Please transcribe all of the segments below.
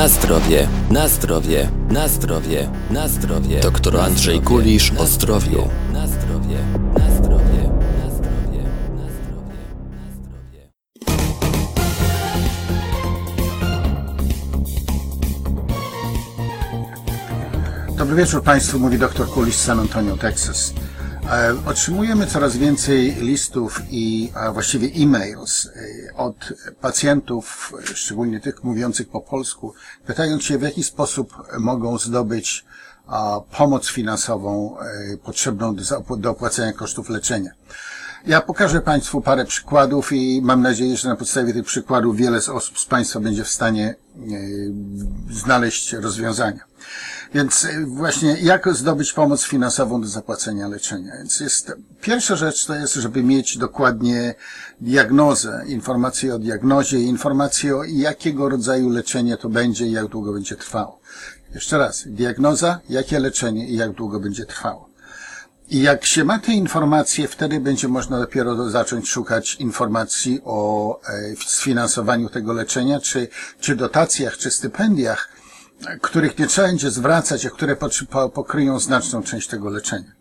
Na zdrowie, na zdrowie, na zdrowie, na zdrowie. Doktor Andrzej Kulisz o zdrowiu. Na zdrowie, na zdrowie, na zdrowie, na zdrowie, na zdrowie. Dobry wieczór Państwu, mówi dr Kulisz z San Antonio, Texas. E, Otrzymujemy coraz więcej listów i a właściwie e-mails e, od pacjentów, szczególnie tych mówiących po polsku, pytając się w jaki sposób mogą zdobyć pomoc finansową e, potrzebną do, opłacenia kosztów leczenia. Ja pokażę Państwu parę przykładów i mam nadzieję, że na podstawie tych przykładów wiele z osób z Państwa będzie w stanie znaleźć rozwiązania. Więc e, właśnie jak zdobyć pomoc finansową do zapłacenia leczenia? Więc jest, pierwsza rzecz to jest, żeby mieć dokładnie diagnozę, informacje o diagnozie, informacje o jakiego rodzaju leczenie to będzie i jak długo będzie trwało. Jeszcze raz, diagnoza, jakie leczenie i jak długo będzie trwało. I jak się ma te informacje, wtedy będzie można dopiero do- zacząć szukać informacji o e, sfinansowaniu tego leczenia, czy, czy dotacjach, czy stypendiach, których nie trzeba będzie zwracać, a które pokryją znaczną część tego leczenia.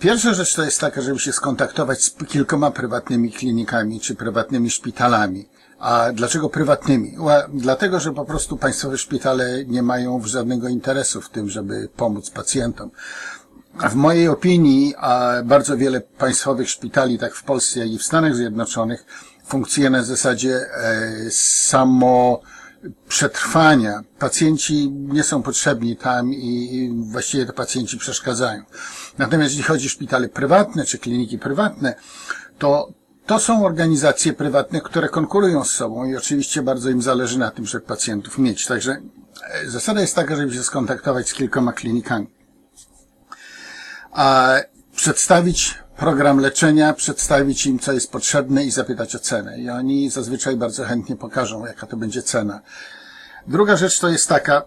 Pierwsza rzecz to jest taka, żeby się skontaktować z kilkoma prywatnymi klinikami czy prywatnymi szpitalami. A dlaczego prywatnymi? Dlatego, że po prostu państwowe szpitale nie mają żadnego interesu w tym, żeby pomóc pacjentom. W mojej opinii a bardzo wiele państwowych szpitali, tak w Polsce, jak i w Stanach Zjednoczonych, funkcjonuje na zasadzie e, samo przetrwania. Pacjenci nie są potrzebni tam i właściwie to pacjenci przeszkadzają. Natomiast jeśli chodzi o szpitale prywatne czy kliniki prywatne, to to są organizacje prywatne, które konkurują z sobą i oczywiście bardzo im zależy na tym, żeby pacjentów mieć. Także e, zasada jest taka, żeby się skontaktować z kilkoma klinikami a przedstawić program leczenia, przedstawić im, co jest potrzebne i zapytać o cenę. I oni zazwyczaj bardzo chętnie pokażą, jaka to będzie cena. Druga rzecz to jest taka,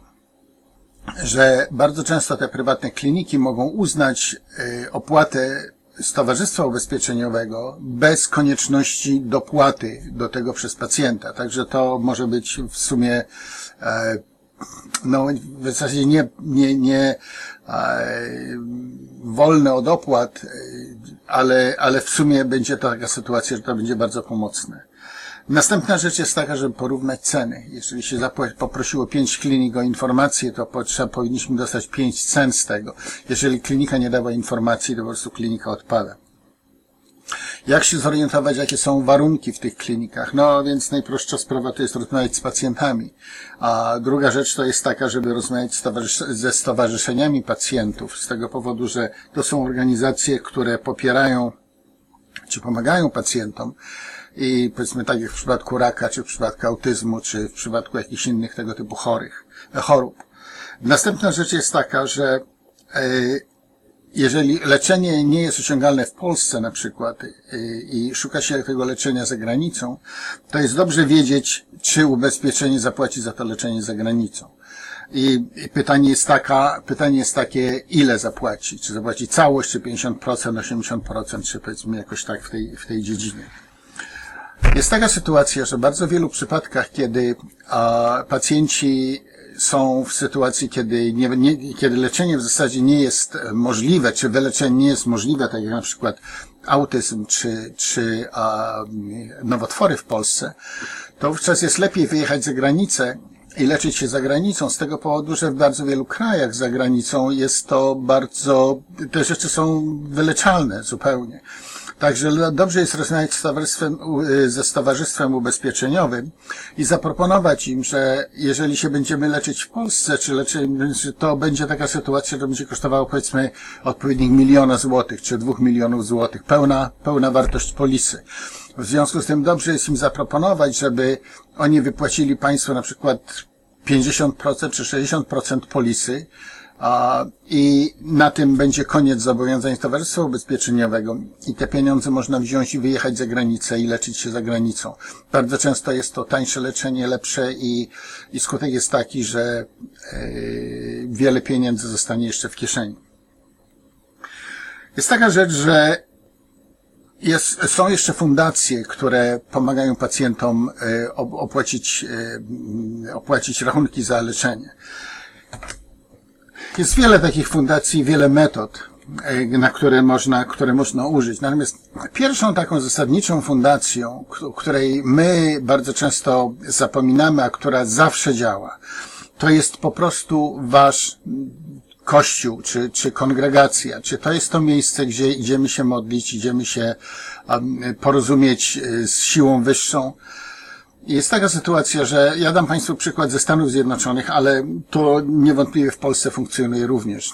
że bardzo często te prywatne kliniki mogą uznać y, opłatę z Towarzystwa Ubezpieczeniowego bez konieczności dopłaty do tego przez pacjenta. Także to może być w sumie e, no, w zasadzie nie, nie, nie e, wolne od opłat, e, ale, ale w sumie będzie taka sytuacja, że to będzie bardzo pomocne. Następna rzecz jest taka, żeby porównać ceny. Jeżeli się poprosiło pięć klinik o informację, to potrzeba, powinniśmy dostać pięć cen z tego. Jeżeli klinika nie dała informacji, to po prostu klinika odpada. Jak się zorientować, jakie są warunki w tych klinikach? No więc najprostsza sprawa to jest rozmawiać z pacjentami. A druga rzecz to jest taka, żeby rozmawiać ze stowarzyszeniami pacjentów, z tego powodu, że to są organizacje, które popierają czy pomagają pacjentom i powiedzmy tak jak w przypadku raka, czy w przypadku autyzmu, czy w przypadku jakichś innych tego typu chorych, e, chorób. Następna rzecz jest taka, że e, jeżeli leczenie nie jest osiągalne w Polsce na przykład y, i szuka się tego leczenia za granicą, to jest dobrze wiedzieć, czy ubezpieczenie zapłaci za to leczenie za granicą. I pytanie jest taka, pytanie jest takie, ile zapłaci? Czy zapłaci całość, czy 50%, 80%, czy powiedzmy jakoś tak w tej, w tej dziedzinie. Jest taka sytuacja, że w bardzo wielu przypadkach, kiedy a, pacjenci są w sytuacji, kiedy, nie, nie, kiedy leczenie w zasadzie nie jest możliwe, czy wyleczenie nie jest możliwe, tak jak na przykład autyzm, czy, czy a, nowotwory w Polsce, to wówczas jest lepiej wyjechać za granicę i leczyć się za granicą z tego powodu, że w bardzo wielu krajach za granicą jest to bardzo, te rzeczy są wyleczalne zupełnie. Także dobrze jest rozmawiać y, ze Stowarzystwem Ubezpieczeniowym i zaproponować im, że jeżeli się będziemy leczyć w Polsce, czy leczymy, to będzie taka sytuacja, że będzie kosztowało powiedzmy odpowiednik miliona złotych, czy dwóch milionów złotych, pełna, pełna wartość polisy. W związku z tym dobrze jest im zaproponować, żeby oni wypłacili państwu na przykład 50% czy 60% polisy, I na tym będzie koniec zobowiązań Towarzystwa Ubezpieczeniowego i te pieniądze można wziąć i wyjechać za granicę i leczyć się za granicą. Bardzo często jest to tańsze leczenie, lepsze i, i skutek jest taki, że e, wiele pieniędzy zostanie jeszcze w kieszeni. Jest taka rzecz, że jest, są jeszcze fundacje, które pomagają pacjentom e, opłacić, e, opłacić rachunki za leczenie. Jest wiele takich fundacji, wiele metod, e, na które można, które można użyć. Natomiast pierwszą taką zasadniczą fundacją, której my bardzo często zapominamy, a która zawsze działa, to jest po prostu wasz kościół, czy, czy kongregacja, czy to jest to miejsce, gdzie idziemy się modlić, idziemy się um, porozumieć e, z siłą wyższą. Jest taka sytuacja, że ja dam Państwu przykład ze Stanów Zjednoczonych, ale to niewątpliwie w Polsce funkcjonuje również.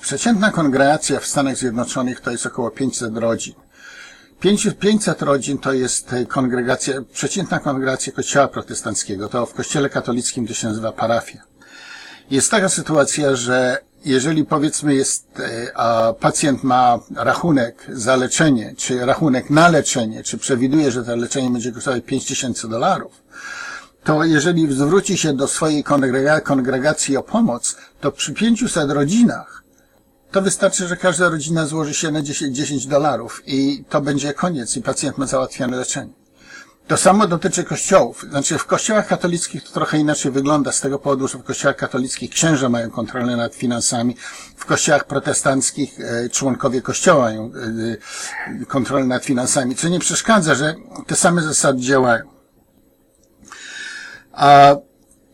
Przeciętna kongregacja w Stanach Zjednoczonych to jest około 500 rodzin. 500 rodzin to jest kongregacja, przeciętna kongregacja kościoła protestanckiego. To w kościele katolickim to się nazywa parafia. Jest taka sytuacja, że jeżeli powiedzmy jest, e, a pacjent ma rachunek za leczenie, czy rachunek na leczenie, czy przewiduje, że to leczenie będzie kosztować 5000 dolarów, to jeżeli zwróci się do swojej kongregacji o pomoc, to przy 500 rodzinach, to wystarczy, że każda rodzina złoży się na 10, 10 dolarów i to będzie koniec i pacjent ma załatwione leczenie. To samo dotyczy kościołów. Znaczy w kościołach katolickich to trochę inaczej wygląda z tego powodu, że w kościołach katolickich księża mają kontrolę nad finansami. W kościołach protestanckich e, członkowie kościoła mają e, kontrolę nad finansami, co nie przeszkadza, że te same zasady działają. A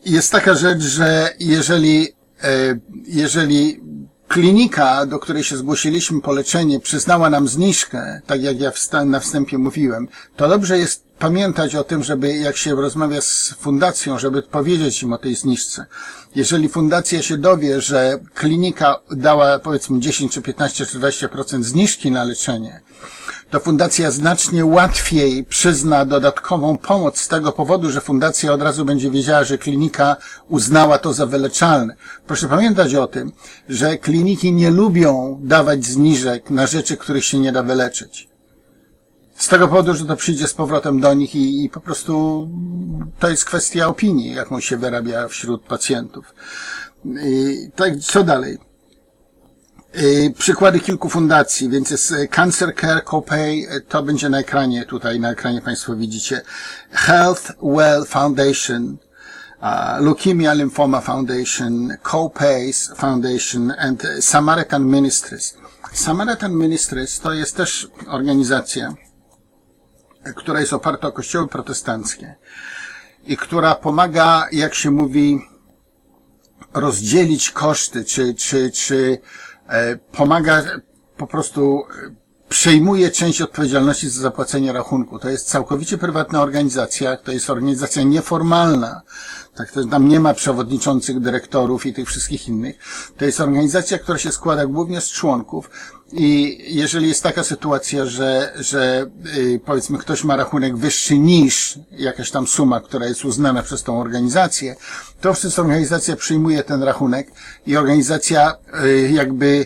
jest taka rzecz, że jeżeli, e, jeżeli klinika, do której się zgłosiliśmy po leczenie, przyznała nam zniżkę, tak jak ja na wstępie mówiłem, to dobrze jest pamiętać o tym, żeby jak się rozmawia z fundacją, żeby powiedzieć im o tej zniżce. Jeżeli fundacja się dowie, że klinika dała powiedzmy 10 czy 15 czy 20% zniżki na leczenie, to fundacja znacznie łatwiej przyzna dodatkową pomoc z tego powodu, że fundacja od razu będzie wiedziała, że klinika uznała to za wyleczalne. Proszę pamiętać o tym, że kliniki nie lubią dawać zniżek na rzeczy, których się nie da wyleczyć. Z tego powodu, że to przyjdzie z powrotem do nich i, i po prostu to jest kwestia opinii, jaką się wyrabia wśród pacjentów. I tak, co dalej? Przykłady kilku fundacji, więc jest y, Cancer Care Copay, y, to będzie na ekranie, tutaj na ekranie Państwo widzicie. Health Well Foundation, Leukemia Lymphoma Foundation, Copays Foundation and Samaritan Ministries. Samaritan Ministries to jest też organizacja, która jest oparta o kościoły protestanckie i która pomaga, jak się mówi, rozdzielić koszty, czy, czy, czy E, pomaga po prostu e, przejmuje część odpowiedzialności za zapłacenie rachunku. To jest całkowicie prywatna organizacja, to jest organizacja nieformalna. Tak, to tam nie ma przewodniczących, dyrektorów i tych wszystkich innych. To jest organizacja, która się składa głównie z członków i jeżeli jest taka sytuacja, że, że yy, powiedzmy ktoś ma rachunek wyższy niż jakaś tam suma, która jest uznana przez tą organizację, to wtedy organizacja przyjmuje ten rachunek i organizacja yy, jakby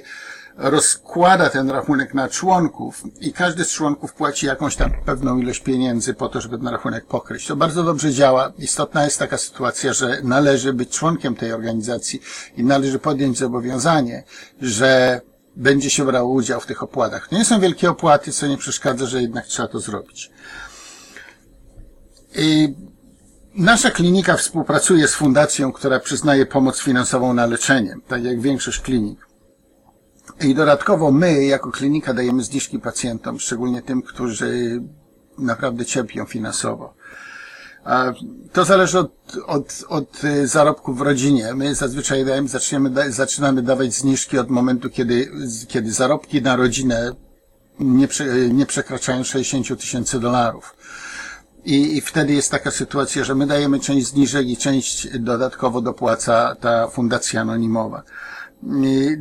rozkłada ten rachunek na członków i każdy z członków płaci jakąś tam pewną ilość pieniędzy po to, żeby ten rachunek pokryć. To bardzo dobrze działa. Istotna jest taka sytuacja, że należy być członkiem tej organizacji i należy podjąć zobowiązanie, że będzie się brało udział w tych opłatach. To nie są wielkie opłaty, co nie przeszkadza, że jednak trzeba to zrobić. I Nasza klinika współpracuje z fundacją, która przyznaje pomoc finansową na leczenie, tak jak większość klinik. I dodatkowo my, jako klinika, dajemy zniżki pacjentom, szczególnie tym, którzy naprawdę cierpią finansowo. To zależy od, od, od zarobków w rodzinie. My zazwyczaj dajemy, zaczniemy, zaczynamy dawać zniżki od momentu, kiedy, kiedy zarobki na rodzinę nie, nie przekraczają 60 tysięcy dolarów. I, I wtedy jest taka sytuacja, że my dajemy część zniżek i część dodatkowo dopłaca ta fundacja anonimowa. I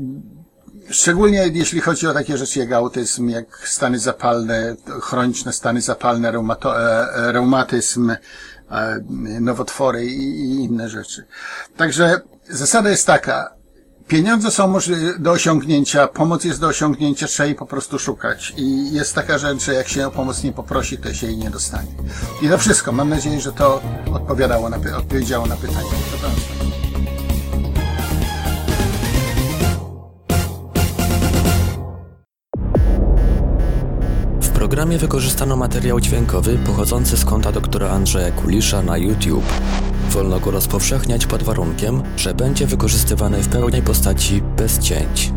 Szczególnie jeśli chodzi o takie rzeczy jak autyzm, jak stany zapalne, chroniczne stany zapalne, reumato, e, e, reumatyzm, e, nowotwory i inne rzeczy. Także zasada jest taka, pieniądze są do osiągnięcia, pomoc jest do osiągnięcia, trzeba jej po prostu szukać. I jest taka rzecz, że jak się o pomoc nie poprosi, to się jej nie dostanie. I to wszystko. Mam nadzieję, że to odpowiadało na, odpowiedziało na pytanie. Programie wykorzystano materiał dźwiękowy pochodzący z konta doktora Andrzeja Kulisza na YouTube. Wolno go rozpowszechniać pod warunkiem, że będzie wykorzystywany w pełnej postaci bez cięć.